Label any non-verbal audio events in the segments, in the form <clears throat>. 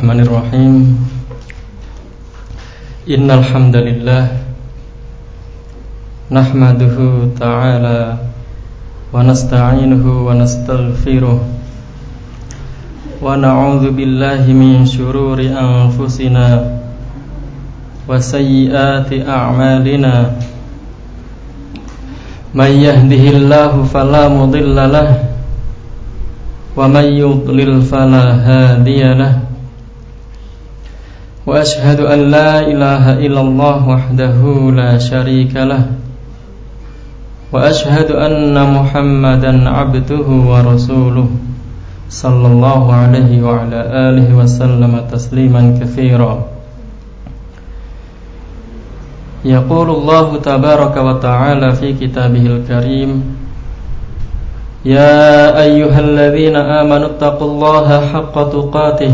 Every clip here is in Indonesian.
Bismillahirrahmanirrahim Innal hamdalillah nahmaduhu ta'ala wa nasta'inuhu wa nastaghfiruh wa na'udzu billahi min shururi anfusina wa sayyiati a'malina may yahdihillahu fala mudilla lahu ومن يضلل فلا هادي له وأشهد أن لا إله إلا الله وحده لا شريك له. وأشهد أن محمدا عبده ورسوله صلى الله عليه وعلى آله وسلم تسليما كثيرا. يقول الله تبارك وتعالى في كتابه الكريم يا أيها الذين آمنوا اتقوا الله حق تقاته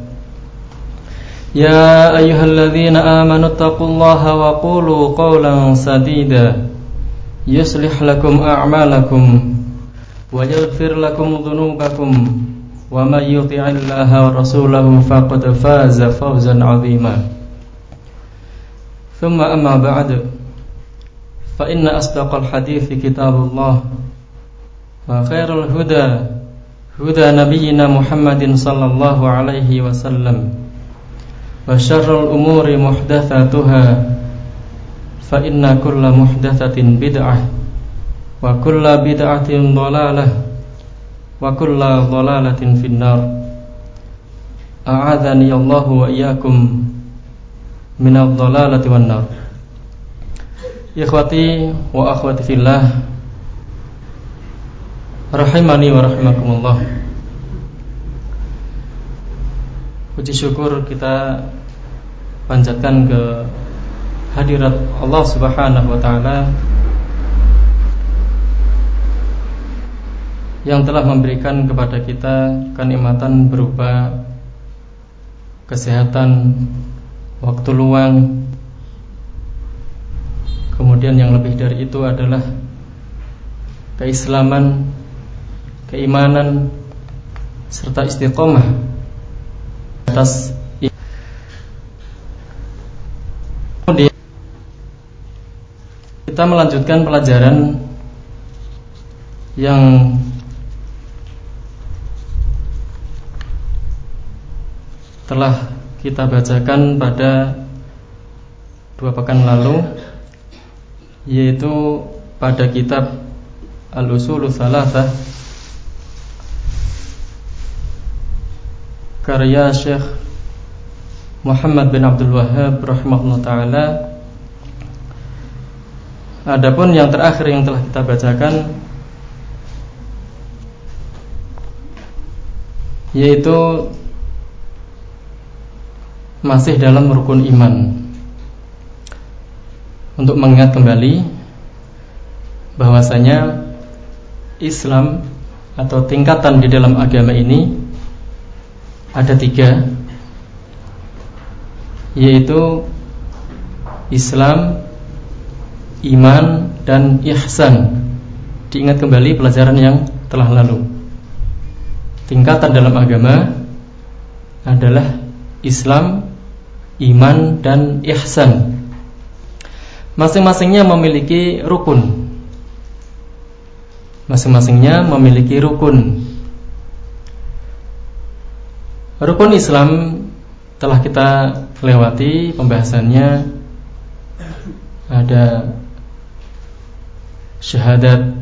يا أيها الذين آمنوا اتقوا الله وقولوا قولا سديدا. يصلح لكم أعمالكم ويغفر لكم ذنوبكم ومن يطع الله ورسوله فقد فاز فوزا عظيما. ثم أما بعد فإن أصدق الحديث كتاب الله وخير الهدى هدى نبينا محمد صلى الله عليه وسلم. وشر الأمور محدثاتها فإن كل محدثة بدعة وكل بدعة ضلالة وكل ضلالة في النار. أعاذني الله وإياكم من الضلالة والنار. Ikhwati wa akhwati fillah Rahimani wa rahimakumullah Puji syukur kita panjatkan ke hadirat Allah Subhanahu wa taala yang telah memberikan kepada kita kenikmatan berupa kesehatan, waktu luang, Kemudian yang lebih dari itu adalah keislaman, keimanan serta istiqomah atas Kemudian kita melanjutkan pelajaran yang telah kita bacakan pada dua pekan lalu yaitu pada kitab Al-Usul Salasah karya Syekh Muhammad bin Abdul Wahab rahimahullah taala. Adapun yang terakhir yang telah kita bacakan yaitu masih dalam rukun iman. Untuk mengingat kembali bahwasanya Islam atau tingkatan di dalam agama ini ada tiga yaitu Islam, iman dan ihsan. Diingat kembali pelajaran yang telah lalu. Tingkatan dalam agama adalah Islam, iman dan ihsan. Masing-masingnya memiliki rukun Masing-masingnya memiliki rukun Rukun Islam telah kita lewati pembahasannya Ada syahadat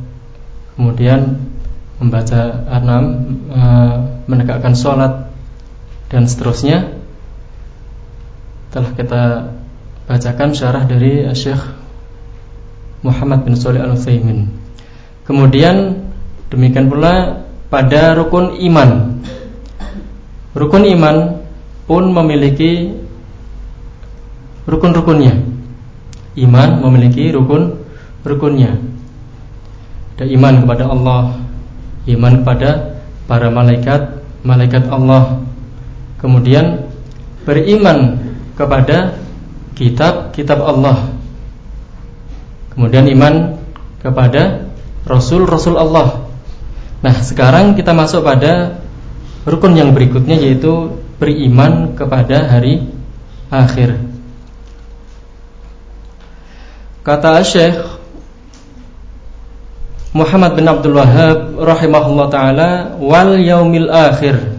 Kemudian membaca enam eh, Menegakkan sholat Dan seterusnya Telah kita bacakan syarah dari Syekh Muhammad bin Shalih Al Utsaimin. Kemudian demikian pula pada rukun iman. Rukun iman pun memiliki rukun-rukunnya. Iman memiliki rukun-rukunnya. Ada iman kepada Allah, iman kepada para malaikat, malaikat Allah. Kemudian beriman kepada kitab-kitab Allah. Kemudian iman kepada rasul-rasul Allah. Nah, sekarang kita masuk pada rukun yang berikutnya yaitu beriman kepada hari akhir. Kata Syekh Muhammad bin Abdul Wahab rahimahullah taala wal yaumil akhir.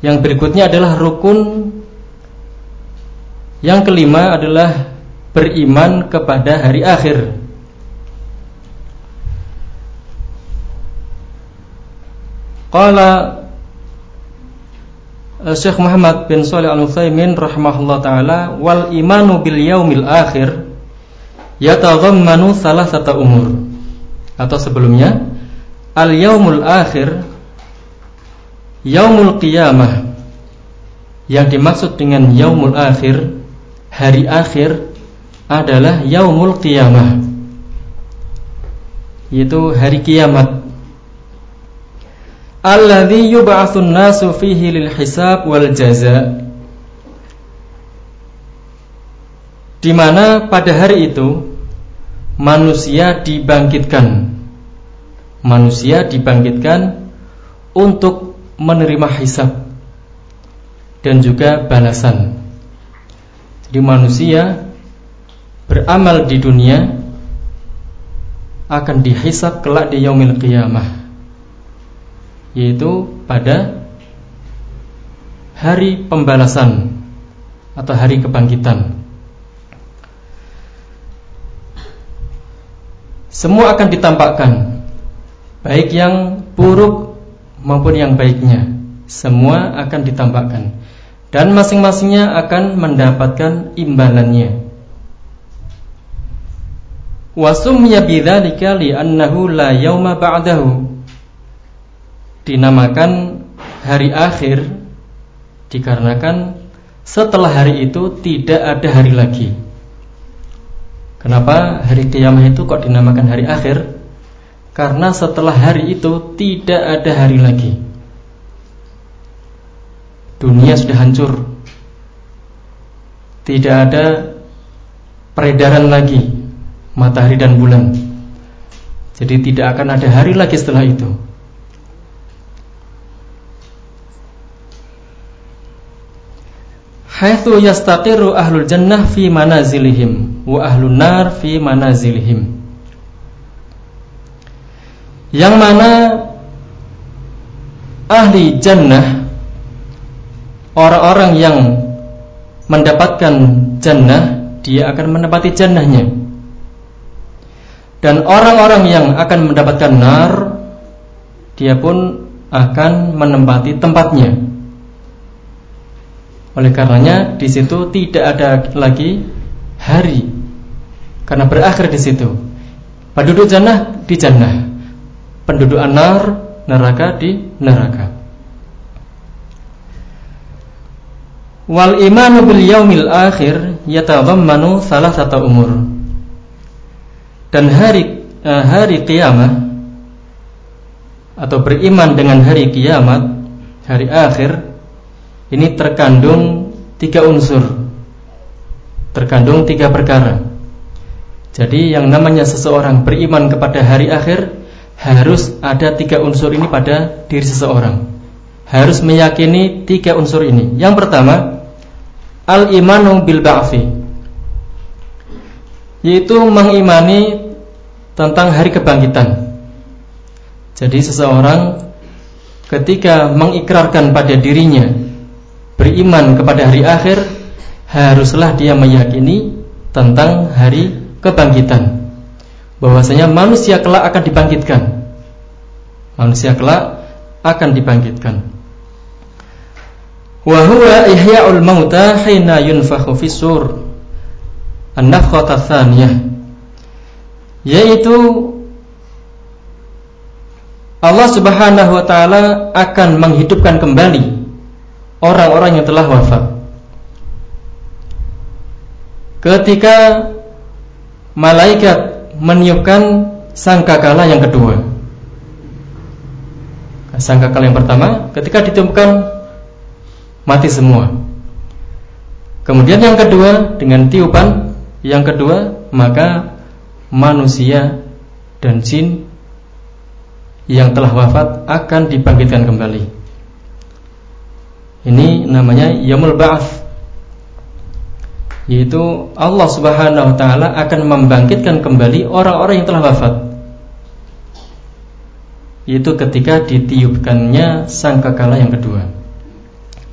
Yang berikutnya adalah rukun yang kelima adalah beriman kepada hari akhir. Qala Syekh Muhammad bin Shalih Al-Utsaimin rahimahullah taala wal imanu bil yaumil akhir yataghammanu satu umur. Atau sebelumnya al yaumul akhir yaumul qiyamah yang dimaksud dengan yaumul akhir hari akhir adalah yaumul qiyamah yaitu hari kiamat alladhi yub'atsun nasu fihi lil hisab wal jaza. Di mana pada hari itu manusia dibangkitkan. Manusia dibangkitkan untuk menerima hisab dan juga balasan. Jadi manusia beramal di dunia akan dihisab kelak di yaumil qiyamah yaitu pada hari pembalasan atau hari kebangkitan. Semua akan ditampakkan, baik yang buruk maupun yang baiknya. Semua akan ditampakkan dan masing-masingnya akan mendapatkan imbalannya. Wasumya bidzalika li'annahu la yauma ba'dahu dinamakan hari akhir dikarenakan setelah hari itu tidak ada hari lagi. Kenapa hari kiamat itu kok dinamakan hari akhir? Karena setelah hari itu tidak ada hari lagi. Dunia sudah hancur. Tidak ada peredaran lagi matahari dan bulan. Jadi tidak akan ada hari lagi setelah itu. Haitsu yastaqiru ahlul jannah fi manazilihim wa ahlun nar fi manazilihim. Yang mana ahli jannah orang-orang yang mendapatkan jannah dia akan menempati jannahnya. Dan orang-orang yang akan mendapatkan nar dia pun akan menempati tempatnya oleh karenanya di situ tidak ada lagi hari karena berakhir di situ. Penduduk jannah di jannah, penduduk anar neraka di neraka. Wal imanu bil yaumil akhir yatadhammanu salah satu umur. Dan hari eh, hari kiamat atau beriman dengan hari kiamat, hari akhir ini terkandung tiga unsur. Terkandung tiga perkara. Jadi yang namanya seseorang beriman kepada hari akhir harus ada tiga unsur ini pada diri seseorang. Harus meyakini tiga unsur ini. Yang pertama al imanu bil ba'fi. Yaitu mengimani tentang hari kebangkitan. Jadi seseorang ketika mengikrarkan pada dirinya beriman kepada hari akhir haruslah dia meyakini tentang hari kebangkitan. Bahwasanya manusia kelak akan dibangkitkan. Manusia kelak akan dibangkitkan. Wa huwa ihya'ul mauta hina yunfakhu fis-sur yaitu Allah Subhanahu wa taala akan menghidupkan kembali orang-orang yang telah wafat. Ketika malaikat meniupkan sangkakala yang kedua. Sangkakala yang pertama ketika ditiupkan mati semua. Kemudian yang kedua dengan tiupan yang kedua maka manusia dan jin yang telah wafat akan dibangkitkan kembali. Ini namanya Yamul Ba'ats. Yaitu Allah Subhanahu wa taala akan membangkitkan kembali orang-orang yang telah wafat. Yaitu ketika ditiupkannya sangkakala yang kedua.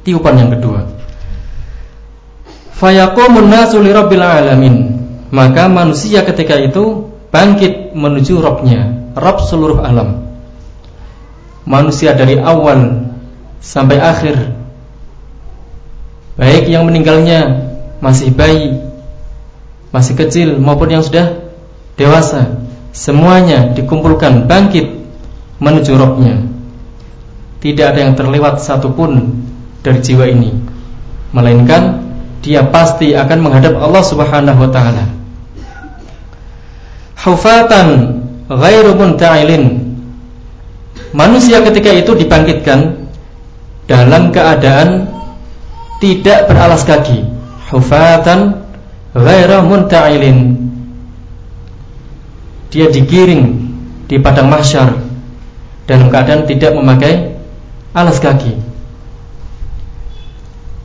Tiupan yang kedua. Fayaqumun nasu lirabbil alamin. Maka manusia ketika itu bangkit menuju Robnya, Rob seluruh alam manusia dari awal sampai akhir baik yang meninggalnya masih bayi masih kecil maupun yang sudah dewasa semuanya dikumpulkan bangkit menuju rohnya tidak ada yang terlewat satupun dari jiwa ini melainkan dia pasti akan menghadap Allah Subhanahu wa taala. Hufatan ghairu munta'ilin. Manusia ketika itu dibangkitkan dalam keadaan tidak beralas kaki. Hufatan ghaira munta'ilin. Dia digiring di padang mahsyar dalam keadaan tidak memakai alas kaki.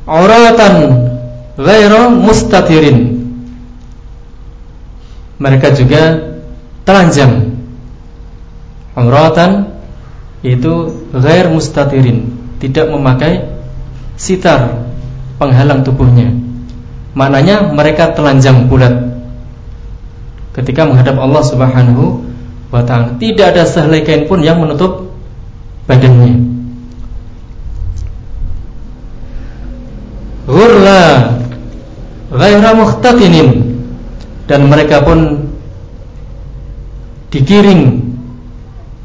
Auratan ghaira mustatirin. Mereka juga telanjang. Auratan itu ghair mustatirin, tidak memakai sitar penghalang tubuhnya. Maknanya mereka telanjang bulat ketika menghadap Allah Subhanahu wa taala. Tidak ada sehelai kain pun yang menutup badannya. Ghurla ghaira mukhtatinin dan mereka pun digiring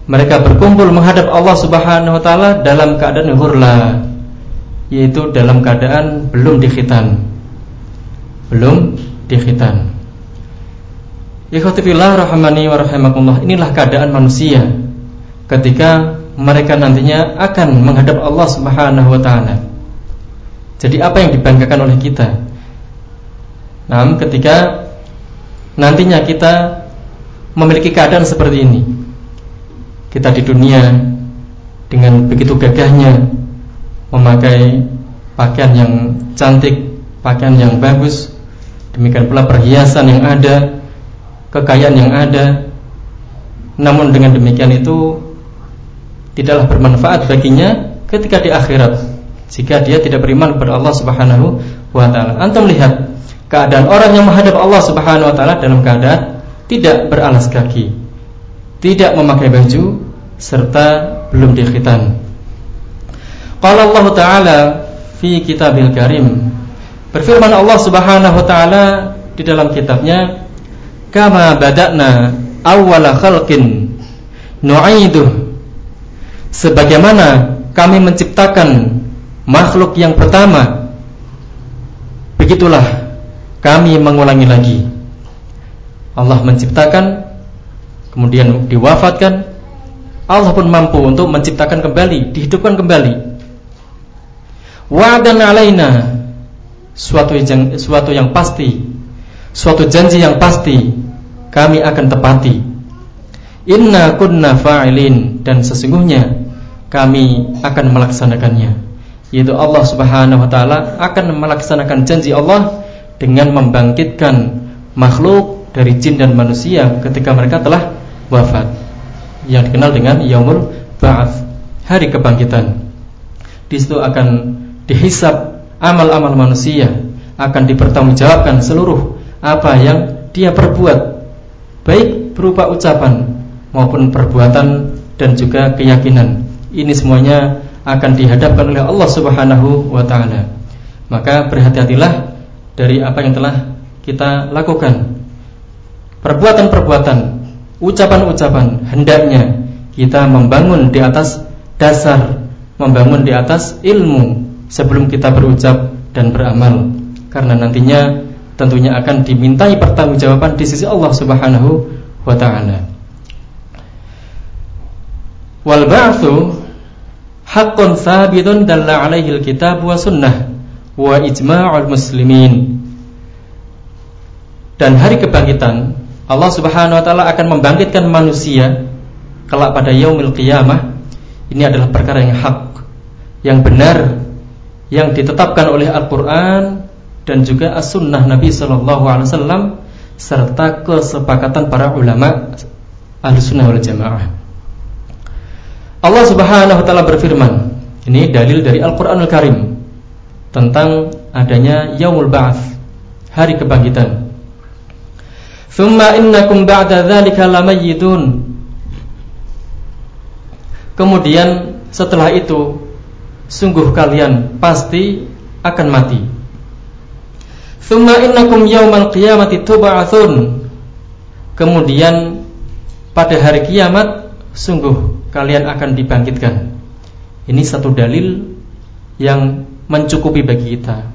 mereka berkumpul menghadap Allah Subhanahu wa taala dalam keadaan hurla yaitu dalam keadaan belum dikhitan. Belum dikhitan. Ikhwatifillah rahmani wa rahimakumullah Inilah keadaan manusia Ketika mereka nantinya akan menghadap Allah subhanahu wa ta'ala. Jadi apa yang dibanggakan oleh kita? Nah ketika Nantinya kita Memiliki keadaan seperti ini. Kita di dunia dengan begitu gagahnya memakai pakaian yang cantik, pakaian yang bagus, demikian pula perhiasan yang ada, kekayaan yang ada. Namun dengan demikian itu tidaklah bermanfaat baginya ketika di akhirat jika dia tidak beriman kepada Allah Subhanahu wa taala. Antum lihat keadaan orang yang menghadap Allah Subhanahu wa taala dalam keadaan tidak beralas kaki, tidak memakai baju, serta belum dikhitan. Qala Allah Ta'ala fi kitabil karim. Berfirman Allah Subhanahu wa taala di dalam kitabnya kama bada'na awwala khalqin nu'iduh. Sebagaimana kami menciptakan makhluk yang pertama begitulah kami mengulangi lagi. Allah menciptakan kemudian diwafatkan. Allah pun mampu untuk menciptakan kembali, dihidupkan kembali. Wa'dan alaina suatu yang suatu yang pasti, suatu janji yang pasti kami akan tepati. Inna kunna fa'ilin dan sesungguhnya kami akan melaksanakannya. Yaitu Allah Subhanahu wa taala akan melaksanakan janji Allah dengan membangkitkan makhluk dari jin dan manusia ketika mereka telah wafat yang dikenal dengan yaumul ba'ats, hari kebangkitan. Di situ akan dihisap amal-amal manusia, akan dipertanggungjawabkan seluruh apa yang dia perbuat, baik berupa ucapan maupun perbuatan dan juga keyakinan. Ini semuanya akan dihadapkan oleh Allah Subhanahu wa taala. Maka berhati-hatilah dari apa yang telah kita lakukan. Perbuatan-perbuatan ucapan-ucapan hendaknya kita membangun di atas dasar membangun di atas ilmu sebelum kita berucap dan beramal karena nantinya tentunya akan dimintai pertanggungjawaban di sisi Allah Subhanahu wa taala. Wal ba'tsu haqqun sabitun dalla alaihi alkitab wa sunnah wa ijma'ul muslimin. Dan hari kebangkitan Allah Subhanahu wa taala akan membangkitkan manusia kelak pada yaumil qiyamah. Ini adalah perkara yang hak, yang benar, yang ditetapkan oleh Al-Qur'an dan juga as-sunnah Nabi Shallallahu Alaihi Wasallam serta kesepakatan para ulama ahli wal jamaah. Allah Subhanahu Wa Taala berfirman, ini dalil dari Al-Quranul Karim tentang adanya Yaumul Ba'ats, hari kebangkitan. Thumma innakum ba'da dzalika lamayyitun. Kemudian setelah itu sungguh kalian pasti akan mati. Thumma innakum yaumal qiyamati tub'atsun. Kemudian pada hari kiamat sungguh kalian akan dibangkitkan. Ini satu dalil yang mencukupi bagi kita.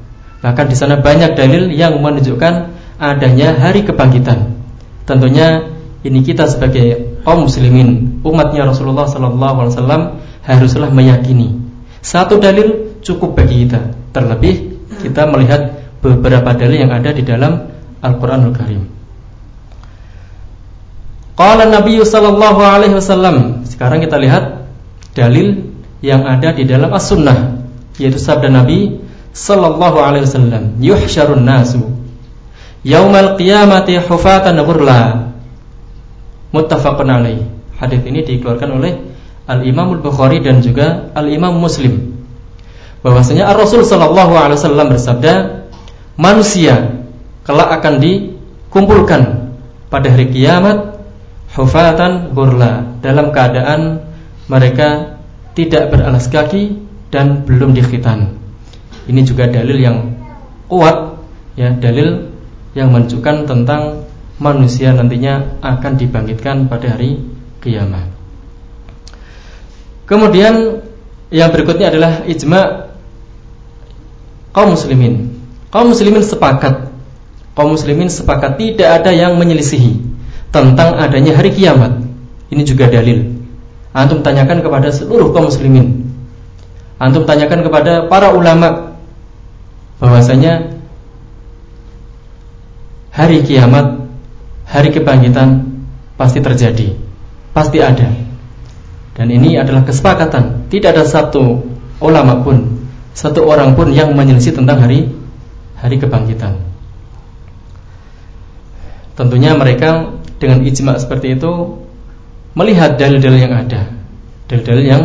Bahkan di sana banyak dalil yang menunjukkan adanya hari kebangkitan. Tentunya ini kita sebagai kaum muslimin, umatnya Rasulullah sallallahu alaihi wasallam haruslah meyakini. Satu dalil cukup bagi kita. Terlebih kita melihat beberapa dalil yang ada di dalam Al-Qur'anul Karim. Qala Nabi sallallahu alaihi wasallam. Sekarang kita lihat dalil yang ada di dalam As-Sunnah yaitu sabda Nabi sallallahu alaihi wasallam, "Yuhsyarun nasu yaumal qiyamati hufatan ghurla." Muttafaqun alaih. Hadis ini dikeluarkan oleh Al-Imam Al-Bukhari dan juga Al-Imam Muslim. Bahwasanya Ar-Rasul sallallahu alaihi wasallam bersabda, manusia kelak akan dikumpulkan pada hari kiamat hufatan burla dalam keadaan mereka tidak beralas kaki dan belum dikhitan. Ini juga dalil yang kuat ya, dalil yang menunjukkan tentang manusia nantinya akan dibangkitkan pada hari kiamat. Kemudian yang berikutnya adalah ijma kaum muslimin. Kaum muslimin sepakat. Kaum muslimin sepakat tidak ada yang menyelisihi tentang adanya hari kiamat. Ini juga dalil. Antum tanyakan kepada seluruh kaum muslimin. Antum tanyakan kepada para ulama bahwasanya hari kiamat hari kebangkitan pasti terjadi pasti ada dan ini adalah kesepakatan tidak ada satu ulama pun satu orang pun yang menyelisih tentang hari hari kebangkitan. Tentunya mereka dengan ijma seperti itu melihat dalil-dalil yang ada, dalil-dalil yang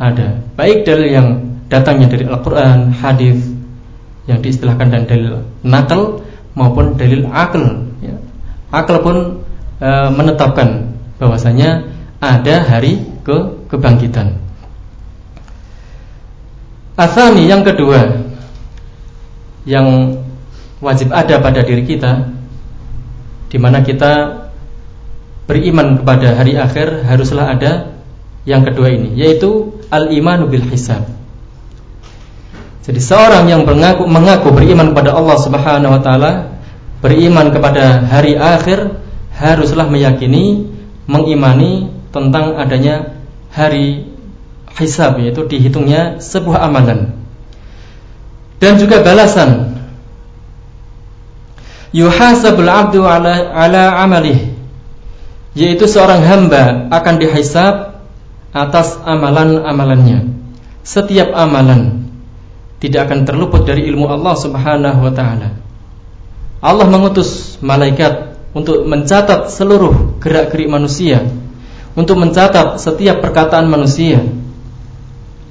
ada, baik dalil yang datangnya dari Al-Qur'an, hadis yang diistilahkan dan dalil nakal maupun dalil akal. Ya. Akal pun e, menetapkan bahwasanya ada hari ke kebangkitan. Asani yang kedua yang wajib ada pada diri kita di mana kita beriman kepada hari akhir haruslah ada yang kedua ini yaitu al-imanu bil hisab. Jadi seorang yang mengaku, mengaku beriman kepada Allah Subhanahu wa taala, beriman kepada hari akhir haruslah meyakini, mengimani tentang adanya hari hisab yaitu dihitungnya sebuah amalan. Dan juga balasan. Yuhasabul abdu ala, ala amalih yaitu seorang hamba akan dihisab atas amalan-amalannya. Setiap amalan tidak akan terluput dari ilmu Allah Subhanahu wa taala. Allah mengutus malaikat untuk mencatat seluruh gerak-gerik manusia untuk mencatat setiap perkataan manusia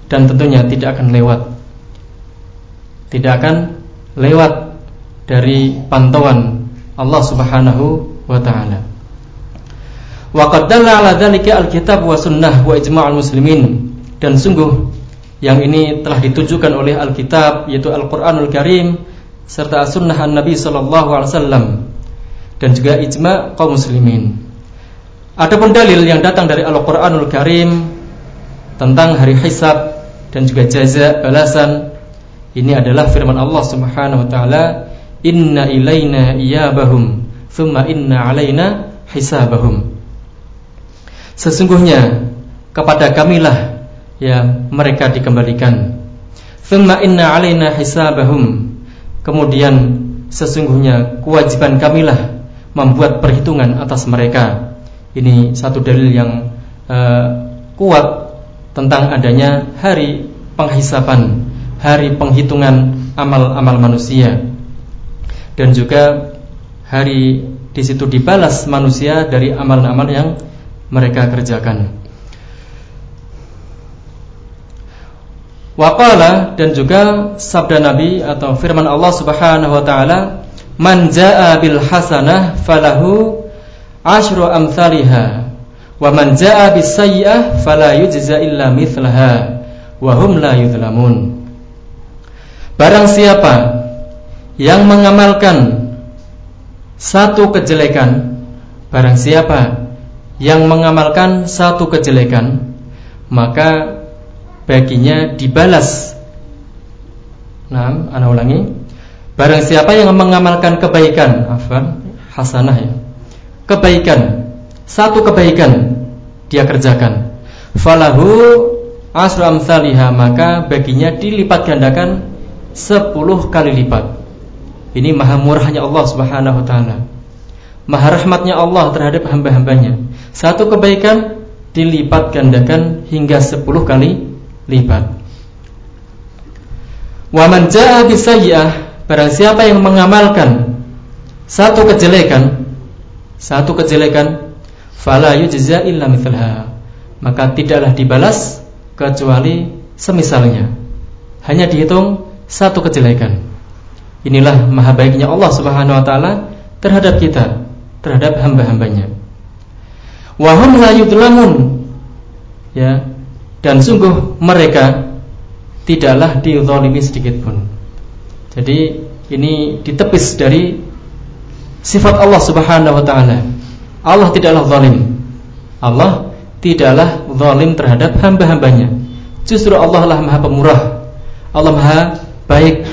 dan tentunya tidak akan lewat tidak akan lewat dari pantauan Allah Subhanahu wa taala. Wa qad dalla ala dzalika alkitab wa sunnah wa ijma'ul muslimin dan sungguh yang ini telah ditujukan oleh Alkitab yaitu Al-Qur'anul Karim serta As-Sunnah An-Nabi sallallahu alaihi wasallam dan juga ijma' kaum muslimin. Adapun dalil yang datang dari Al-Qur'anul Karim tentang hari hisab dan juga jaza balasan Ini adalah firman Allah Subhanahu wa taala, "Inna ilaina iyabahum, thumma inna alaina hisabahum." Sesungguhnya kepada kamilah ya mereka dikembalikan. Thumma inna alaina hisabahum. Kemudian sesungguhnya kewajiban kamilah membuat perhitungan atas mereka. Ini satu dalil yang uh, kuat tentang adanya hari penghisapan, hari penghitungan amal-amal manusia. Dan juga hari di situ dibalas manusia dari amal-amal yang mereka kerjakan. Waqala dan juga sabda Nabi atau firman Allah Subhanahu wa taala, "Man jaa bil hasanah falahu asyru amsalha wa man jaa bis sayyi'ah fala yujza illa mithlaha wa hum la yuzlamun." Barang siapa yang mengamalkan satu kejelekan, barang siapa yang mengamalkan satu kejelekan maka baginya dibalas. Nah, ana ulangi. Barang siapa yang mengamalkan kebaikan, afan, hasanah ya. Kebaikan, satu kebaikan dia kerjakan. Falahu asru amsalihha maka baginya dilipat gandakan sepuluh kali lipat. Ini maha murahnya Allah Subhanahu wa taala. Maha rahmatnya Allah terhadap hamba-hambanya. Satu kebaikan dilipat gandakan hingga sepuluh kali lipat. Wa man jaa barang siapa yang mengamalkan satu kejelekan, satu kejelekan, fala yujza illa mithlaha. Maka tidaklah dibalas kecuali semisalnya. Hanya dihitung satu kejelekan. Inilah maha baiknya Allah Subhanahu wa taala terhadap kita, terhadap hamba-hambanya wahum la yudlamun ya dan sungguh mereka tidaklah dizalimi sedikit pun jadi ini ditepis dari sifat Allah Subhanahu wa taala. Allah tidaklah zalim. Allah tidaklah zalim terhadap hamba-hambanya. Justru Allah lah maha pemurah. Allah maha baik.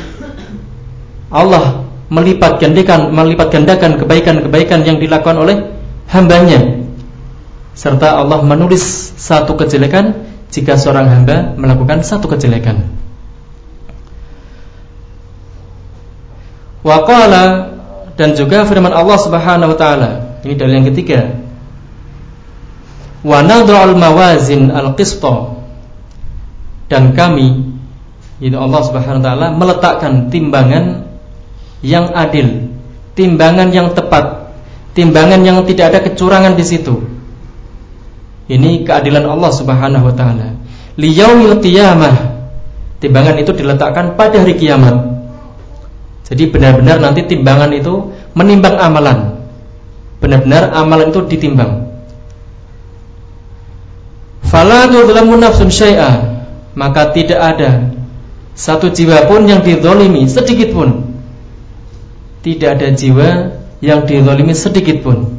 Allah melipat gandakan melipat gandakan kebaikan-kebaikan yang dilakukan oleh hambanya. Serta Allah menulis satu kejelekan jika seorang hamba melakukan satu kejelekan. Waqala dan juga firman Allah Subhanahu wa taala. Ini dalil yang ketiga. Wa nadha'ul mawazin al-qista dan kami itu Allah Subhanahu wa taala meletakkan timbangan yang adil, timbangan yang tepat, timbangan yang tidak ada kecurangan di situ ini keadilan Allah Subhanahu wa taala. Liyaumil qiyamah. Timbangan itu diletakkan pada hari kiamat. Jadi benar-benar nanti timbangan itu menimbang amalan. Benar-benar amalan itu ditimbang. Fala tudlamu nafsun syai'a. Maka tidak ada satu jiwa pun yang dizalimi sedikit pun. Tidak ada jiwa yang dizalimi sedikit pun.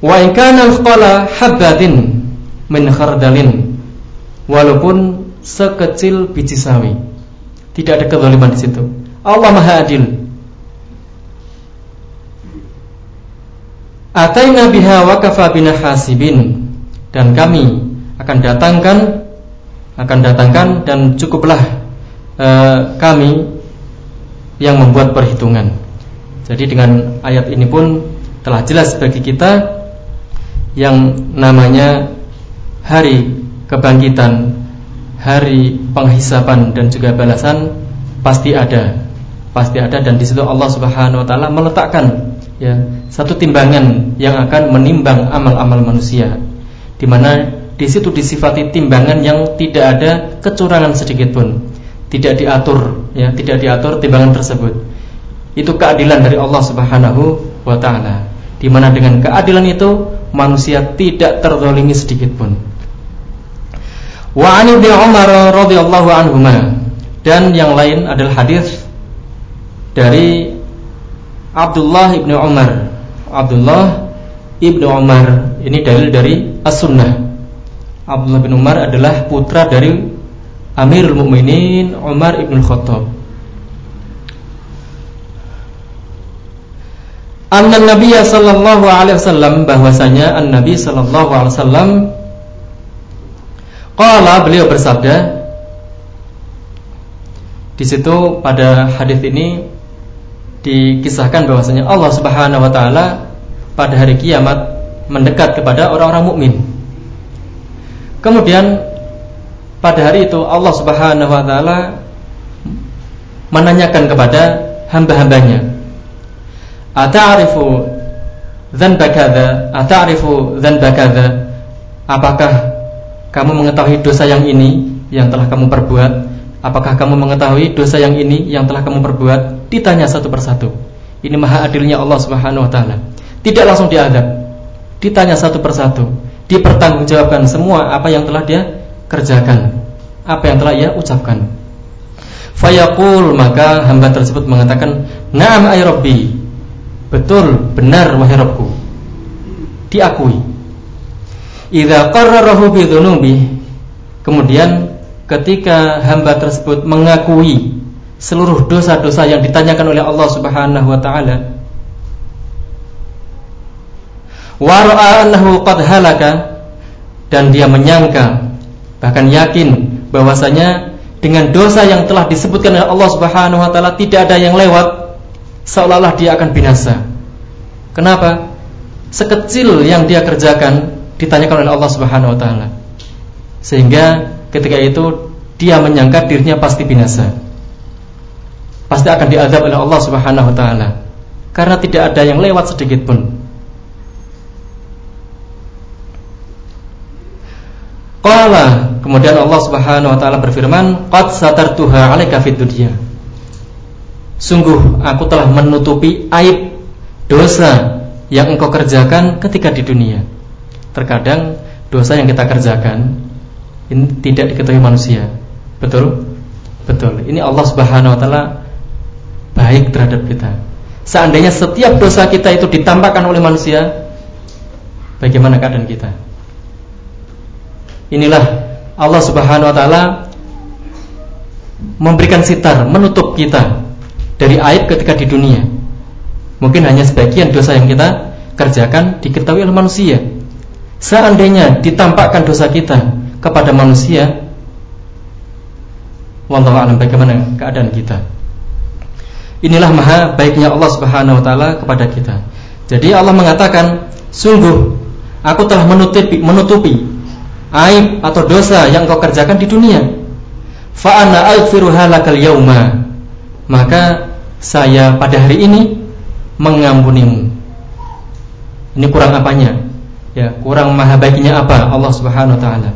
Wa in kana qala habatin min khardalin walaupun sekecil biji sawi. Tidak ada kezaliman di situ. Allah Maha Adil. Ataina biha wa kafa hasibin dan kami akan datangkan akan datangkan dan cukuplah uh, kami yang membuat perhitungan. Jadi dengan ayat ini pun telah jelas bagi kita yang namanya hari kebangkitan, hari penghisapan dan juga balasan pasti ada. Pasti ada dan di situ Allah Subhanahu wa taala meletakkan ya satu timbangan yang akan menimbang amal-amal manusia. Di mana di situ disifati timbangan yang tidak ada kecurangan sedikit pun. Tidak diatur ya, tidak diatur timbangan tersebut. Itu keadilan dari Allah Subhanahu wa taala. Di mana dengan keadilan itu manusia tidak terzalimi sedikit pun. Wa an Ibnu Umar radhiyallahu anhuma dan yang lain adalah hadis dari Abdullah ibnu Umar. Abdullah ibnu Umar ini dalil dari As-Sunnah. Abdullah bin Umar adalah putra dari Amirul Mukminin Umar ibn Khattab Anna Nabi sallallahu alaihi wasallam bahwasanya An Nabi sallallahu alaihi wasallam qala beliau bersabda di situ pada hadis ini dikisahkan bahwasanya Allah Subhanahu wa taala pada hari kiamat mendekat kepada orang-orang mukmin. Kemudian pada hari itu Allah Subhanahu wa taala menanyakan kepada hamba-hambanya Ata'rifu dzanba kadza? Ata'rifu dzanba kadza? Apakah kamu mengetahui dosa yang ini yang telah kamu perbuat? Apakah kamu mengetahui dosa yang ini yang telah kamu perbuat? Ditanya satu persatu. Ini maha adilnya Allah Subhanahu wa taala. Tidak langsung diadab. Ditanya satu persatu, dipertanggungjawabkan semua apa yang telah dia kerjakan, apa yang telah ia ucapkan. Fayaqul maka hamba tersebut mengatakan, "Na'am ay Rabbi." Betul, benar wahai Rabbku. Diakui. Idza qarrarahu bi dhunubi. Kemudian ketika hamba tersebut mengakui seluruh dosa-dosa yang ditanyakan oleh Allah Subhanahu wa taala wa ra'a annahu qad halaka dan dia menyangka bahkan yakin bahwasanya dengan dosa yang telah disebutkan oleh Allah Subhanahu wa taala tidak ada yang lewat seolah-olah dia akan binasa. Kenapa? Sekecil yang dia kerjakan ditanyakan oleh Allah Subhanahu wa taala. Sehingga ketika itu dia menyangka dirinya pasti binasa. Pasti akan diadab oleh Allah Subhanahu wa taala. Karena tidak ada yang lewat sedikit pun. Qala kemudian Allah Subhanahu wa taala berfirman, "Qad satartuha 'alaika fid dunya." Sungguh aku telah menutupi aib dosa yang engkau kerjakan ketika di dunia. Terkadang dosa yang kita kerjakan ini tidak diketahui manusia. Betul? Betul. Ini Allah Subhanahu wa taala baik terhadap kita. Seandainya setiap dosa kita itu ditampakkan oleh manusia, bagaimana keadaan kita? Inilah Allah Subhanahu wa taala memberikan sitar, menutup kita dari aib ketika di dunia. Mungkin hanya sebagian dosa yang kita kerjakan diketahui oleh manusia. Seandainya ditampakkan dosa kita kepada manusia, wallahu alam bagaimana keadaan kita. Inilah maha baiknya Allah Subhanahu wa taala kepada kita. Jadi Allah mengatakan, sungguh aku telah menutupi menutupi aib atau dosa yang kau kerjakan di dunia. Fa ana yauma. Maka saya pada hari ini mengampunimu. Ini kurang apanya? Ya, kurang maha baiknya apa Allah Subhanahu wa taala.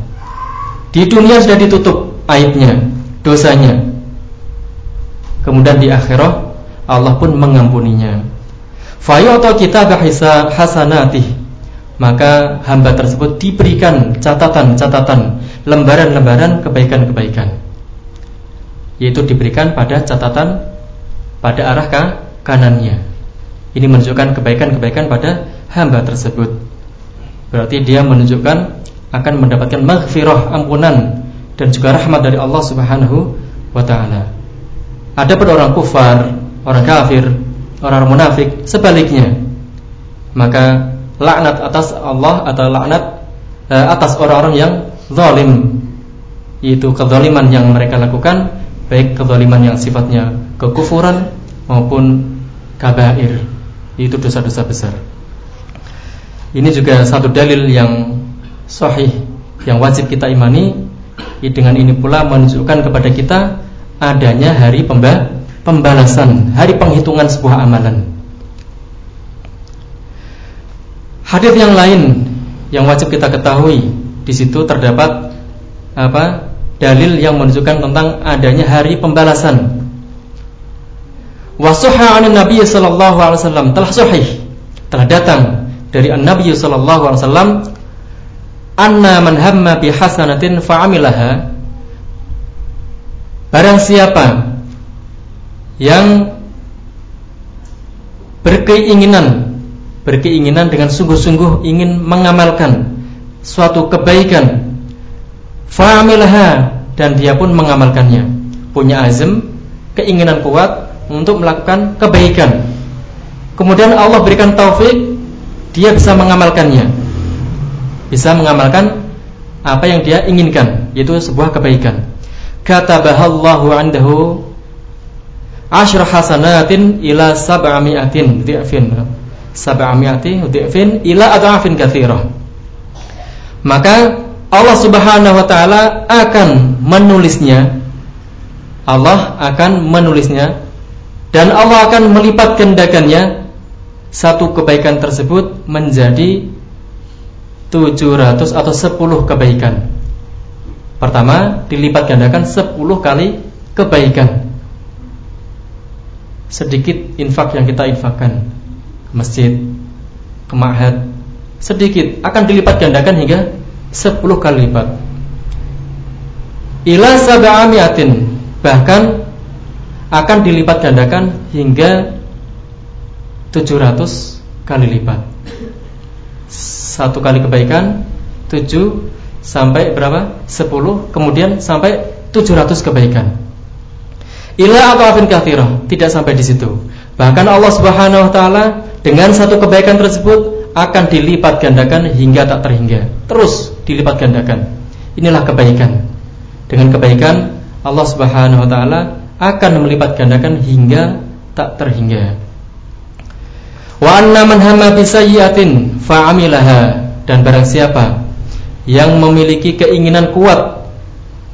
Di dunia sudah ditutup aibnya, dosanya. Kemudian di akhirat Allah pun mengampuninya. Fayu'ta kita bahisa hasanatih. Maka hamba tersebut diberikan catatan-catatan, lembaran-lembaran kebaikan-kebaikan. Yaitu diberikan pada catatan pada arah kanannya. Ini menunjukkan kebaikan-kebaikan pada hamba tersebut. Berarti dia menunjukkan akan mendapatkan maghfirah, ampunan dan juga rahmat dari Allah Subhanahu wa taala. Ada pada orang kufar, orang kafir, orang munafik sebaliknya. Maka laknat atas Allah atau laknat eh, atas orang-orang yang zalim yaitu kezaliman yang mereka lakukan baik kezaliman yang sifatnya kekufuran maupun kabair itu dosa-dosa besar. Ini juga satu dalil yang sahih yang wajib kita imani. Dengan ini pula menunjukkan kepada kita adanya hari pemba pembalasan, hari penghitungan sebuah amalan. Hadis yang lain yang wajib kita ketahui di situ terdapat apa? dalil yang menunjukkan tentang adanya hari pembalasan. Wasuha an Nabi sallallahu alaihi wasallam telah sahih telah datang dari An Nabi sallallahu alaihi wasallam anna man hamma bi hasanatin fa'amilaha barang siapa yang berkeinginan berkeinginan dengan sungguh-sungguh ingin mengamalkan suatu kebaikan Fa'amilaha dan dia pun mengamalkannya. Punya azam, keinginan kuat untuk melakukan kebaikan. Kemudian Allah berikan taufik, dia bisa mengamalkannya. Bisa mengamalkan apa yang dia inginkan, yaitu sebuah kebaikan. Katabahallahu andahu asyra hasanatin ila sab'ami'atin dhi'fin. Sab'ami'ati dhi'fin ila adhafin katsirah. Maka Allah Subhanahu wa taala akan menulisnya Allah akan menulisnya dan Allah akan melipat gandakannya satu kebaikan tersebut menjadi 700 atau 10 kebaikan. Pertama, dilipat gandakan 10 kali kebaikan. Sedikit infak yang kita infakkan masjid, ke ma'had, sedikit akan dilipat gandakan hingga 10 kali lipat. Ila sab'amiatin bahkan akan dilipat gandakan hingga 700 kali lipat. Satu kali kebaikan 7 sampai berapa? 10 kemudian sampai 700 kebaikan. Ila atau afin kathirah tidak sampai di situ. Bahkan Allah Subhanahu wa taala dengan satu kebaikan tersebut akan dilipat gandakan hingga tak terhingga. Terus dilipat gandakan. Inilah kebaikan. Dengan kebaikan Allah Subhanahu wa taala akan melipat gandakan hingga tak terhingga. Wa anna man hamma bisayyi'atin fa'amilaha dan barang siapa yang memiliki keinginan kuat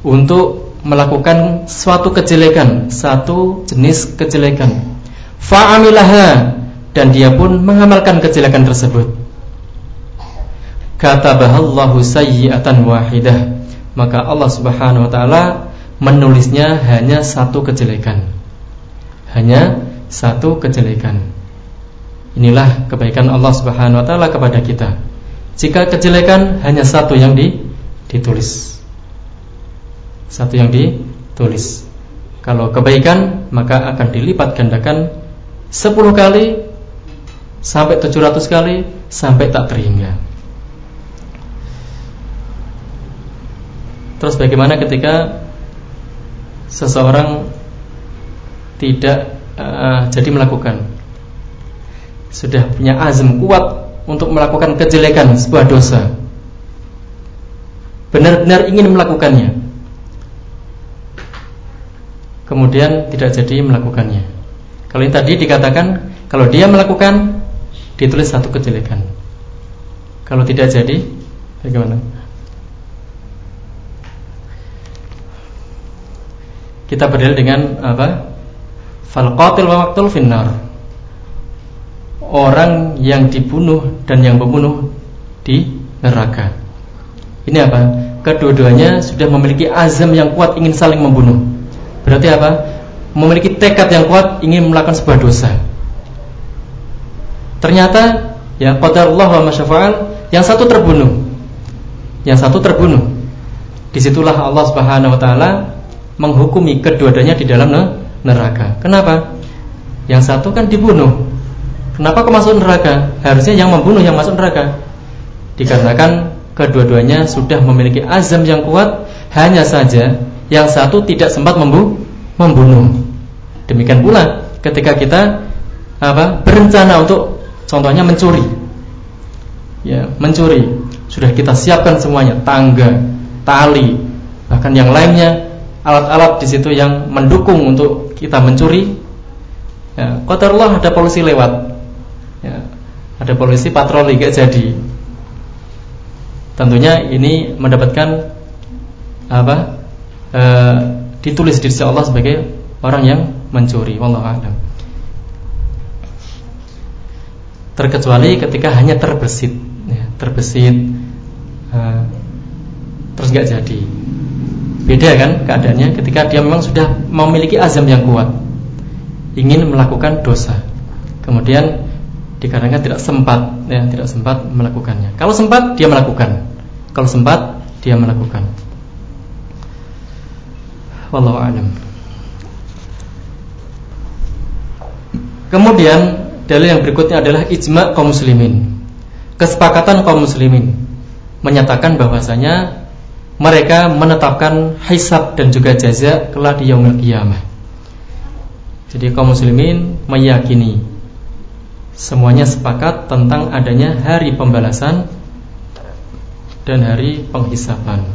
untuk melakukan suatu kejelekan, satu jenis kejelekan. Fa'amilaha dan dia pun mengamalkan kejelekan tersebut. Katabahallahu sayyi'atan wahidah. Maka Allah Subhanahu wa taala menulisnya hanya satu kejelekan. Hanya satu kejelekan. Inilah kebaikan Allah Subhanahu wa taala kepada kita. Jika kejelekan hanya satu yang di, ditulis. Satu yang ditulis. Kalau kebaikan maka akan dilipat gandakan 10 kali sampai 700 kali sampai tak terhingga. Terus bagaimana ketika seseorang tidak uh, jadi melakukan sudah punya azam kuat untuk melakukan kejelekan sebuah dosa. Benar-benar ingin melakukannya. Kemudian tidak jadi melakukannya. Kalau yang tadi dikatakan kalau dia melakukan ditulis satu kejelekan. Kalau tidak jadi bagaimana? Kita berdalil dengan apa? Fal qatil wa maqtul finnar. Orang yang dibunuh dan yang membunuh di neraka. Ini apa? Kedua-duanya sudah memiliki azam yang kuat ingin saling membunuh. Berarti apa? Memiliki tekad yang kuat ingin melakukan sebuah dosa. Ternyata ya qadarullah wa masyafa'al yang satu terbunuh. Yang satu terbunuh. Di situlah Allah Subhanahu wa taala menghukumi kedua-duanya di dalam neraka. Kenapa? Yang satu kan dibunuh. Kenapa kok neraka? Harusnya yang membunuh yang masuk neraka. Dikarenakan kedua-duanya sudah memiliki azam yang kuat, hanya saja yang satu tidak sempat membu membunuh. Demikian pula ketika kita apa berencana untuk contohnya mencuri. Ya, mencuri. Sudah kita siapkan semuanya, tangga, tali, bahkan yang lainnya alat-alat di situ yang mendukung untuk kita mencuri. Ya, ada polisi lewat. Ya, ada polisi patroli gak jadi. Tentunya ini mendapatkan apa? E, ditulis di sisi Allah sebagai orang yang mencuri. Wallahu a'lam. Terkecuali ketika hanya terbesit, ya, terbesit, e, terus gak jadi. Beda kan keadaannya ketika dia memang sudah memiliki azam yang kuat Ingin melakukan dosa Kemudian dikarenakan tidak sempat ya, Tidak sempat melakukannya Kalau sempat dia melakukan Kalau sempat dia melakukan Wallahu a'lam. Kemudian dalil yang berikutnya adalah ijma kaum muslimin Kesepakatan kaum muslimin Menyatakan bahwasanya mereka menetapkan hisab dan juga jaza kelak di yaumil qiyamah. Jadi kaum muslimin meyakini semuanya sepakat tentang adanya hari pembalasan dan hari penghisaban.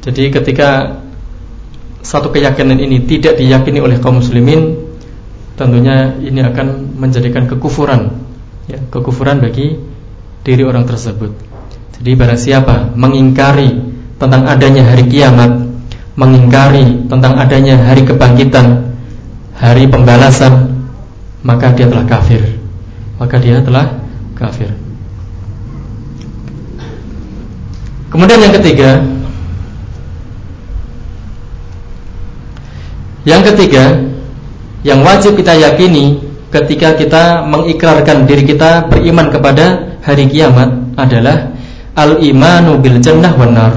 Jadi ketika satu keyakinan ini tidak diyakini oleh kaum muslimin, tentunya ini akan menjadikan kekufuran, ya, kekufuran bagi diri orang tersebut. Jadi barang siapa mengingkari tentang adanya hari kiamat, mengingkari tentang adanya hari kebangkitan, hari pembalasan, maka dia telah kafir. Maka dia telah kafir. Kemudian yang ketiga, yang ketiga, yang wajib kita yakini ketika kita mengikrarkan diri kita beriman kepada hari kiamat adalah al-imanu bil jannah wan nar.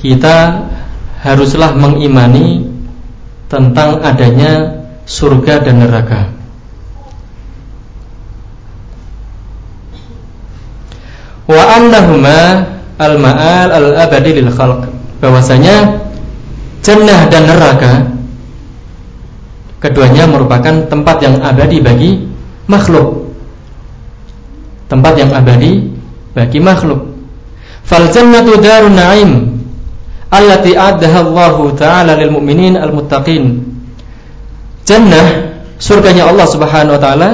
Kita haruslah mengimani tentang adanya surga dan neraka. Wa annahuma al-ma'al al-abadi lil khalq. Bahwasanya jannah dan neraka keduanya merupakan tempat yang abadi bagi makhluk. Tempat yang abadi bagi makhluk. Fal jannatu darun na'im allati addaha Allah taala lil mu'minin al muttaqin. Jannah surganya Allah Subhanahu wa taala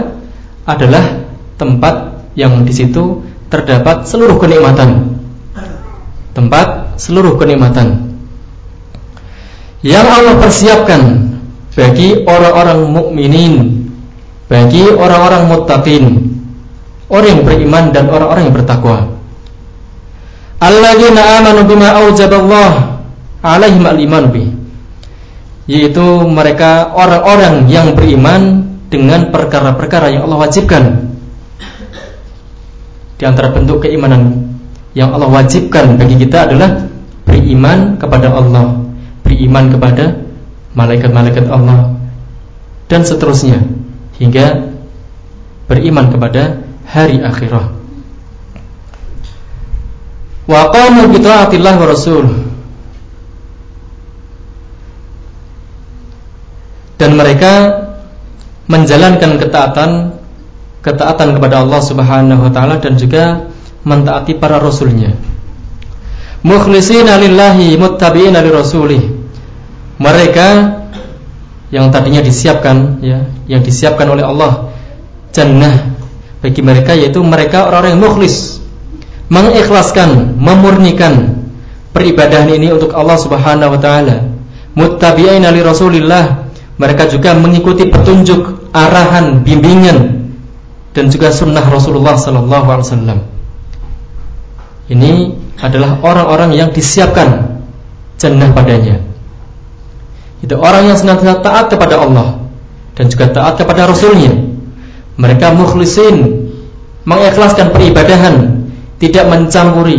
adalah tempat yang di situ terdapat seluruh kenikmatan. Tempat seluruh kenikmatan yang Allah persiapkan bagi orang-orang mukminin, bagi orang-orang muttaqin orang yang beriman dan orang-orang yang bertakwa. Alladzina amanu bima aujaballah alaihim al-iman bih. Yaitu mereka orang-orang yang beriman dengan perkara-perkara yang Allah wajibkan. Di antara bentuk keimanan yang Allah wajibkan bagi kita adalah beriman kepada Allah, beriman kepada malaikat-malaikat Allah dan seterusnya hingga beriman kepada hari akhirah. Wa qamu bi ta'atillah wa rasul. Dan mereka menjalankan ketaatan ketaatan kepada Allah Subhanahu wa taala dan juga mentaati para rasulnya. Mukhlishina lillahi muttabi'ina lirasulih. Mereka yang tadinya disiapkan ya, yang disiapkan oleh Allah jannah bagi mereka yaitu mereka orang-orang yang mukhlis mengikhlaskan memurnikan peribadahan ini untuk Allah Subhanahu wa taala. Muttabi'ina li Rasulillah mereka juga mengikuti petunjuk arahan bimbingan dan juga sunnah Rasulullah sallallahu alaihi wasallam. Ini adalah orang-orang yang disiapkan jannah padanya. Itu orang yang senantiasa taat kepada Allah dan juga taat kepada Rasulnya. Mereka mukhlisin mengikhlaskan peribadahan, tidak mencampuri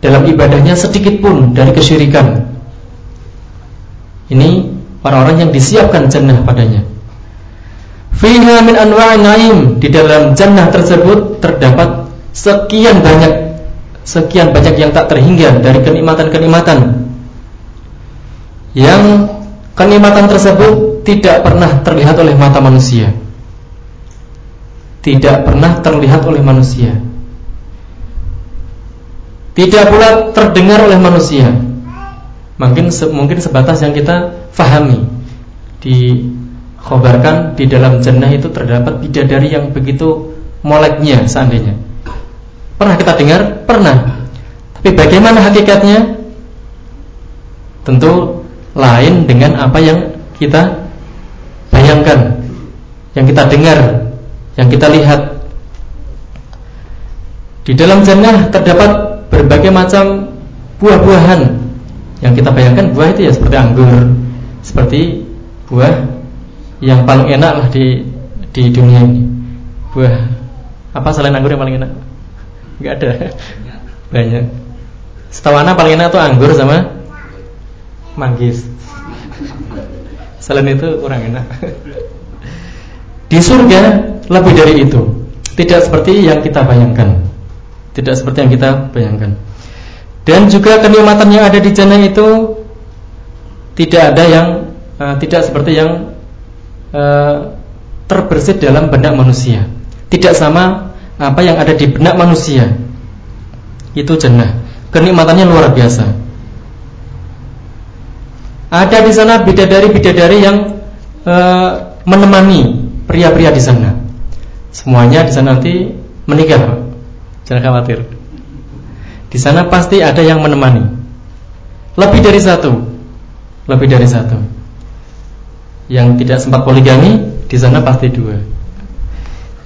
dalam ibadahnya sedikit pun dari kesyirikan. Ini orang-orang yang disiapkan jannah padanya. Fiha min naim di dalam jannah tersebut terdapat sekian banyak sekian banyak yang tak terhingga dari kenikmatan-kenikmatan yang kenikmatan tersebut tidak pernah terlihat oleh mata manusia tidak pernah terlihat oleh manusia. Tidak pula terdengar oleh manusia. Mungkin mungkin sebatas yang kita fahami. Dikhabarkan di dalam jannah itu terdapat bidadari yang begitu moleknya seandainya. Pernah kita dengar? Pernah. Tapi bagaimana hakikatnya? Tentu lain dengan apa yang kita bayangkan, yang kita dengar yang kita lihat di dalam jannah terdapat berbagai macam buah-buahan yang kita bayangkan buah itu ya seperti anggur, seperti buah yang paling enak lah di di dunia ini. Buah apa selain anggur yang paling enak? Enggak ada. Banyak. Setahu anak paling enak tuh anggur sama manggis. Selain itu kurang enak. Di surga lebih dari itu. Tidak seperti yang kita bayangkan. Tidak seperti yang kita bayangkan. Dan juga kenikmatan yang ada di jannah itu tidak ada yang uh, tidak seperti yang uh, terbersit dalam benak manusia. Tidak sama apa yang ada di benak manusia. Itu jannah. Kenikmatannya luar biasa. Ada di sana bidadari-bidadari yang uh, menemani pria-pria di sana. Semuanya di sana nanti menikah. Jangan khawatir. Di sana pasti ada yang menemani. Lebih dari satu. Lebih dari satu. Yang tidak sempat poligami di sana pasti dua.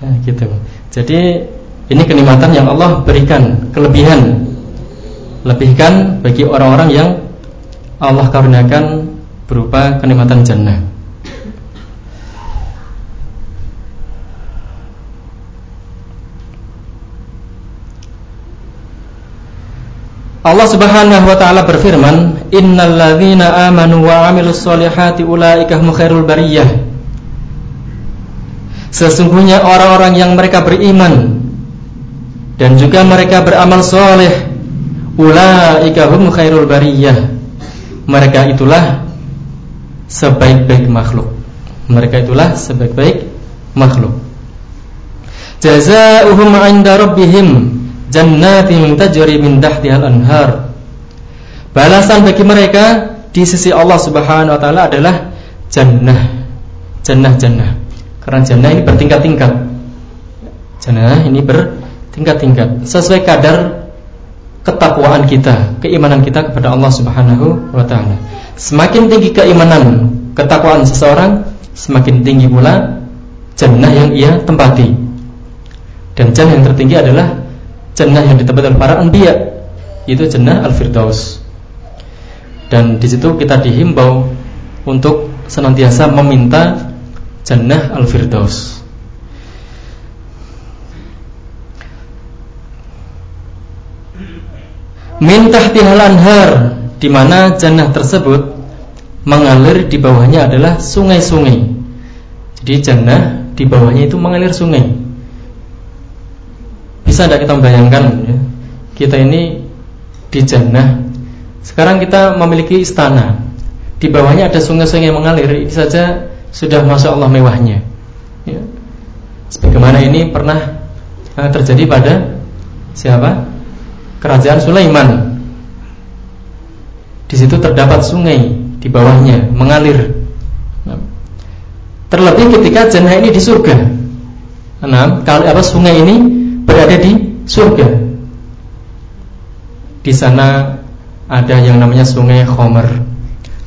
Ya, gitu. Jadi ini kenikmatan yang Allah berikan, kelebihan. Lebihkan bagi orang-orang yang Allah karuniakan berupa kenikmatan jannah. Allah Subhanahu wa taala berfirman, "Innal ladzina amanu wa 'amilus solihati ulaika hum khairul bariyah." Sesungguhnya orang-orang yang mereka beriman dan juga mereka beramal soleh, ulaika hum khairul bariyah. Mereka itulah sebaik-baik makhluk. Mereka itulah sebaik-baik makhluk. Jazaohum 'inda rabbihim jannatin tajri min tahtihal anhar. Balasan bagi mereka di sisi Allah Subhanahu wa taala adalah jannah. Jannah-jannah. Karena jannah ini bertingkat-tingkat. Jannah ini bertingkat-tingkat sesuai kadar ketakwaan kita, keimanan kita kepada Allah Subhanahu wa taala. Semakin tinggi keimanan, ketakwaan seseorang, semakin tinggi pula jannah yang ia tempati. Dan jannah yang tertinggi adalah jannah yang ditempati oleh para anbiya itu jannah al-firdaus. Dan di situ kita dihimbau untuk senantiasa meminta jannah al-firdaus. Min tahtihal anhar di mana jannah tersebut mengalir di bawahnya adalah sungai-sungai. Jadi jannah di bawahnya itu mengalir sungai bisa tidak kita membayangkan ya, Kita ini di jannah. Sekarang kita memiliki istana. Di bawahnya ada sungai-sungai yang mengalir. Ini saja sudah Masya Allah mewahnya. Ya. Sebagaimana ini pernah uh, terjadi pada Siapa? Kerajaan Sulaiman. Di situ terdapat sungai Di bawahnya mengalir. Nah, Terlebih ketika jannah ini di surga. Nah, kalau apa sungai ini berada di surga. Di sana ada yang namanya sungai Khomer.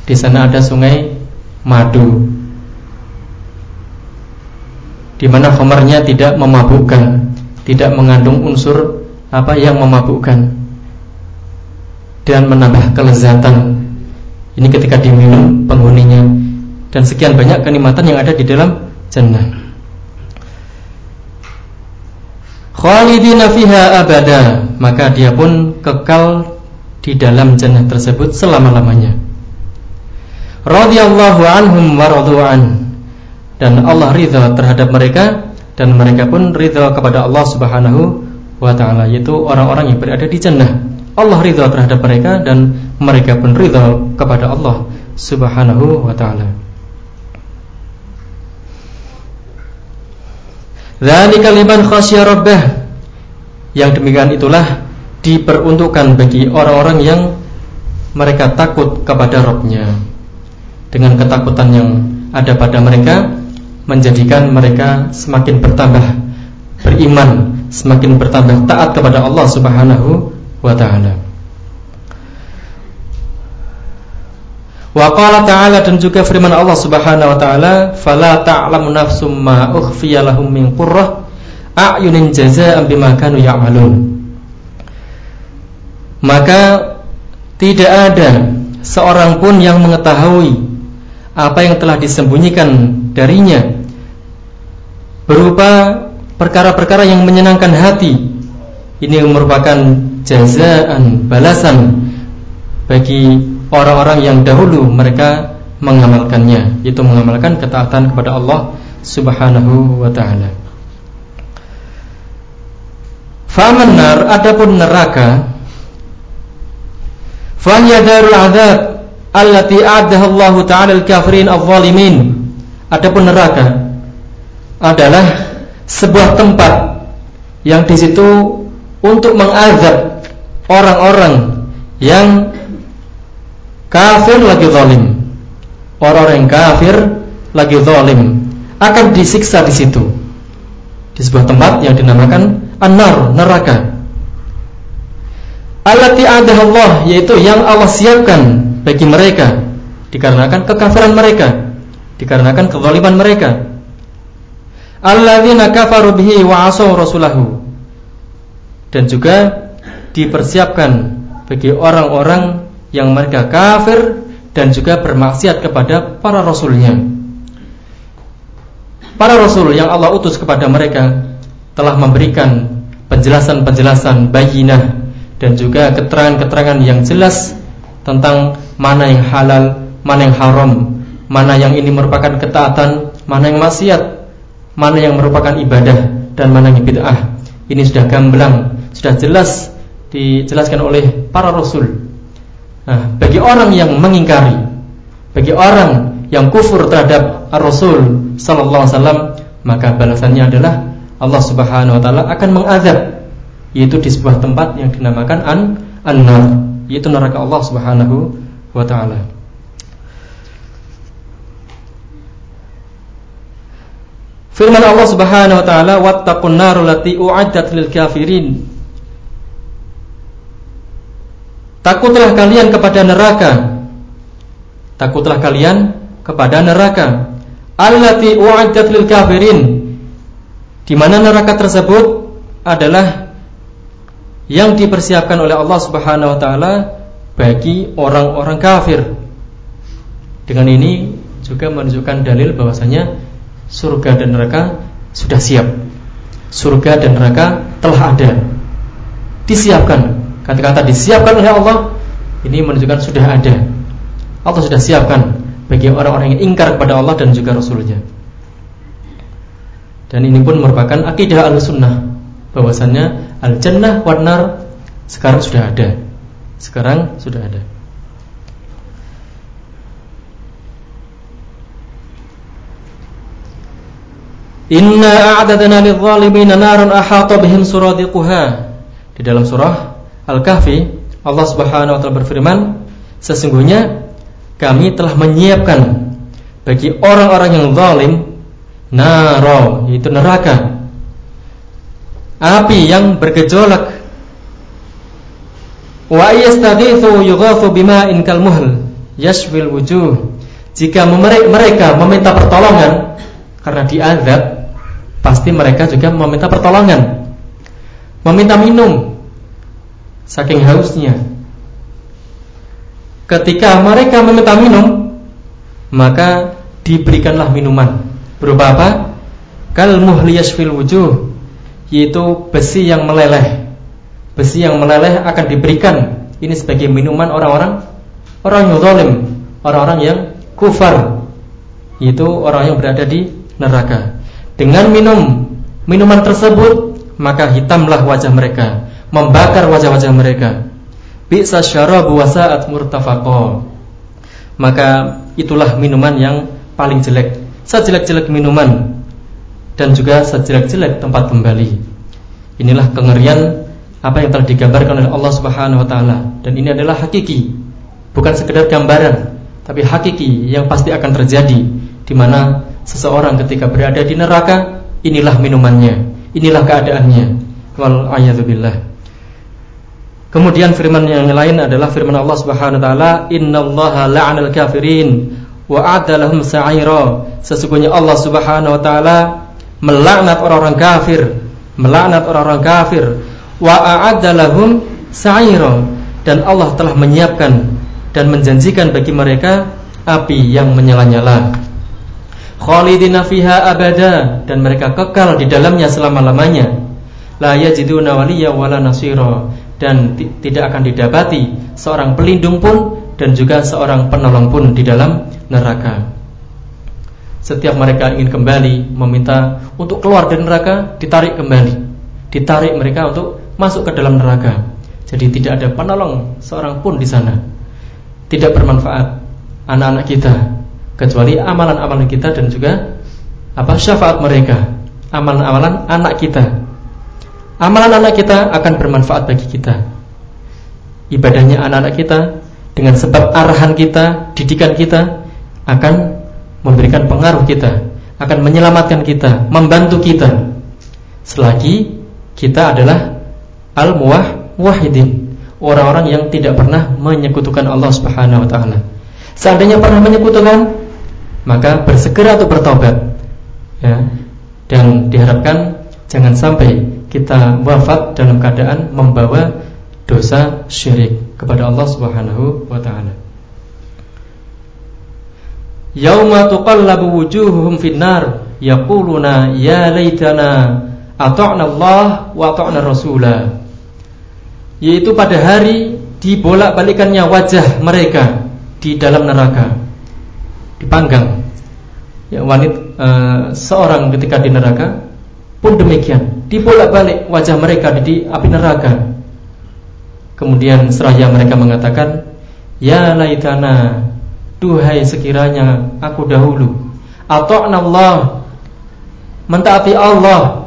Di sana ada sungai madu. Di mana khomernya tidak memabukkan, tidak mengandung unsur apa yang memabukkan dan menambah kelezatan. Ini ketika diminum penghuninya dan sekian banyak kenikmatan yang ada di dalam jannah khalidina fiha abada. Maka dia pun kekal di dalam jannah tersebut selama-lamanya. Radhiyallahu anhum wa an. Dan Allah ridha terhadap mereka dan mereka pun ridha kepada Allah Subhanahu wa taala yaitu orang-orang yang berada di jannah. Allah ridha terhadap mereka dan mereka pun ridha kepada Allah Subhanahu wa taala Dzalika liman khasyya rabbah. Yang demikian itulah diperuntukkan bagi orang-orang yang mereka takut kepada Rabbnya dengan ketakutan yang ada pada mereka menjadikan mereka semakin bertambah beriman, semakin bertambah taat kepada Allah Subhanahu wa taala. Wa qala ta'ala dan juga firman Allah Subhanahu wa taala, "Fala ta'lamu nafsum ma ukhfiya lahum min qurrah a'yunin jazaa'an bima kanu ya'malun." Maka tidak ada seorang pun yang mengetahui apa yang telah disembunyikan darinya berupa perkara-perkara yang menyenangkan hati. Ini merupakan jazaan balasan bagi orang-orang yang dahulu mereka mengamalkannya itu mengamalkan ketaatan kepada Allah Subhanahu wa taala. Faman nar adapun neraka Fahya darul azab allati a'adaha Allah taala al-kafirin adh-dhalimin. Adapun neraka adalah sebuah tempat yang di situ untuk mengazab orang-orang yang kafir lagi zalim. Orang-orang yang kafir lagi zalim akan disiksa di situ. Di sebuah tempat yang dinamakan an-nar, neraka. Allati adaha Allah yaitu yang Allah siapkan bagi mereka dikarenakan kekafiran mereka, dikarenakan kezaliman mereka. Alladzina kafaru bihi wa asaw rasulahu. Dan juga dipersiapkan bagi orang-orang yang mereka kafir dan juga bermaksiat kepada para rasulnya. Para rasul yang Allah utus kepada mereka telah memberikan penjelasan-penjelasan bayinah dan juga keterangan-keterangan yang jelas tentang mana yang halal, mana yang haram, mana yang ini merupakan ketaatan, mana yang maksiat, mana yang merupakan ibadah dan mana yang bid'ah. Ini sudah gamblang, sudah jelas dijelaskan oleh para rasul. Nah, bagi orang yang mengingkari, bagi orang yang kufur terhadap Rasul sallallahu alaihi wasallam, maka balasannya adalah Allah Subhanahu wa taala akan mengazab yaitu di sebuah tempat yang dinamakan an an-nar yaitu neraka Allah Subhanahu wa taala. Firman Allah Subhanahu wa taala wattaqun nar u'addat lil kafirin. Takutlah kalian kepada neraka. Takutlah kalian kepada neraka. Allati u'addat lil kafirin. Di mana neraka tersebut adalah yang dipersiapkan oleh Allah Subhanahu wa taala bagi orang-orang kafir. Dengan ini juga menunjukkan dalil bahwasanya surga dan neraka sudah siap. Surga dan neraka telah ada. Disiapkan. Kata-kata disiapkan oleh Allah ini menunjukkan sudah ada. Allah sudah siapkan bagi orang-orang yang ingkar kepada Allah dan juga Rasulnya. Dan ini pun merupakan akidah al-sunnah bahwasanya Al-jannah warna sekarang sudah ada. Sekarang sudah ada. Inna a'dadna lidh-dhalimin naran ahata bihim suradiquha. Di dalam surah Al-Kahfi, Allah Subhanahu wa taala berfirman, sesungguhnya kami telah menyiapkan bagi orang-orang yang zalim naro, yaitu neraka. Api yang bergejolak. Wa bima'in kalmuhl yashfil wujuh. Jika mereka meminta pertolongan karena diazab pasti mereka juga meminta pertolongan. Meminta minum saking hausnya ketika mereka meminta minum maka diberikanlah minuman berupa apa kal muhli yashfil wujuh yaitu besi yang meleleh. Besi yang meleleh akan diberikan ini sebagai minuman orang-orang orang yang zalim, orang-orang yang kufar, yaitu orang yang berada di neraka. Dengan minum minuman tersebut, maka hitamlah wajah mereka, membakar wajah-wajah mereka. Bisa syarabu wasa'at murtafaqo. Maka itulah minuman yang paling jelek. Sejelek-jelek minuman dan juga sejelek-jelek tempat kembali. Inilah kengerian apa yang telah digambarkan oleh Allah Subhanahu wa taala dan ini adalah hakiki, bukan sekedar gambaran, tapi hakiki yang pasti akan terjadi di mana seseorang ketika berada di neraka, inilah minumannya, inilah keadaannya. Wal billah. Kemudian firman yang lain adalah firman Allah Subhanahu wa taala, "Innallaha la'anal kafirin wa a'adalahum sa'ira." Sesungguhnya Allah Subhanahu wa taala melaknat orang-orang kafir, melaknat orang-orang kafir, wa a'adda lahum sa'ira dan Allah telah menyiapkan dan menjanjikan bagi mereka api yang menyala-nyala. Khalidina fiha abada dan mereka kekal di dalamnya selama-lamanya. La yajiduna waliyya wala nasira dan tidak akan didapati seorang pelindung pun dan juga seorang penolong pun di dalam neraka setiap mereka ingin kembali meminta untuk keluar dari neraka ditarik kembali ditarik mereka untuk masuk ke dalam neraka. Jadi tidak ada penolong seorang pun di sana. Tidak bermanfaat anak-anak kita kecuali amalan-amalan kita dan juga apa syafaat mereka. Amalan-amalan anak kita. Amalan anak kita akan bermanfaat bagi kita. Ibadahnya anak-anak kita dengan sebab arahan kita, didikan kita akan memberikan pengaruh kita, akan menyelamatkan kita, membantu kita. Selagi kita adalah al-muwahhidin, orang-orang yang tidak pernah menyekutukan Allah Subhanahu wa taala. Seandainya pernah menyekutukan, maka bersegera untuk bertobat. Ya. Dan diharapkan jangan sampai kita wafat dalam keadaan membawa dosa syirik kepada Allah Subhanahu wa taala. Yauma tuqallabu wujuhuhum finnar yaquluna ya laitana ata'na Allah wa ata'na Rasulah yaitu pada hari dibolak-balikannya wajah mereka di dalam neraka dipanggang ya wanit e, seorang ketika di neraka pun demikian dibolak-balik wajah mereka di api neraka. Kemudian seraya mereka mengatakan ya laitana duhai sekiranya aku dahulu atau Allah mentaati Allah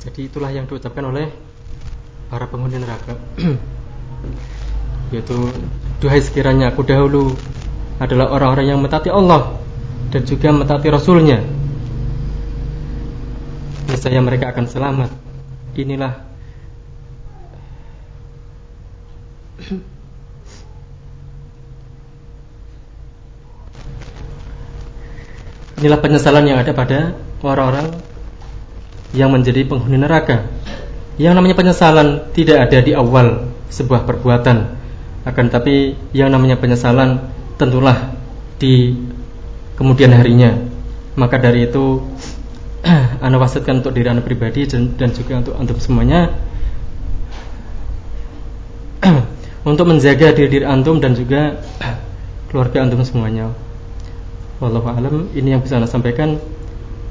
Jadi itulah yang diucapkan oleh para penghuni neraka. <clears throat> Yaitu duhai sekiranya aku dahulu adalah orang-orang yang mentaati Allah dan juga mentaati Rasulnya niscaya mereka akan selamat. Inilah <clears throat> inilah penyesalan yang ada pada orang-orang yang menjadi penghuni neraka. Yang namanya penyesalan tidak ada di awal sebuah perbuatan, akan tapi yang namanya penyesalan tentulah di kemudian harinya. Maka dari itu <clears throat> Anda wasatkan untuk diri Anda pribadi dan, juga untuk antum semuanya <clears throat> untuk menjaga diri diri antum dan juga <clears throat> keluarga antum semuanya. Wallahu alam ini yang bisa Anda sampaikan.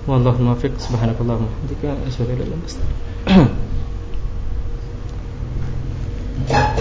Wallahu muwaffiq. Subhanakallahumma wa bihamdika asyhadu an la ilaha illa anta <clears throat>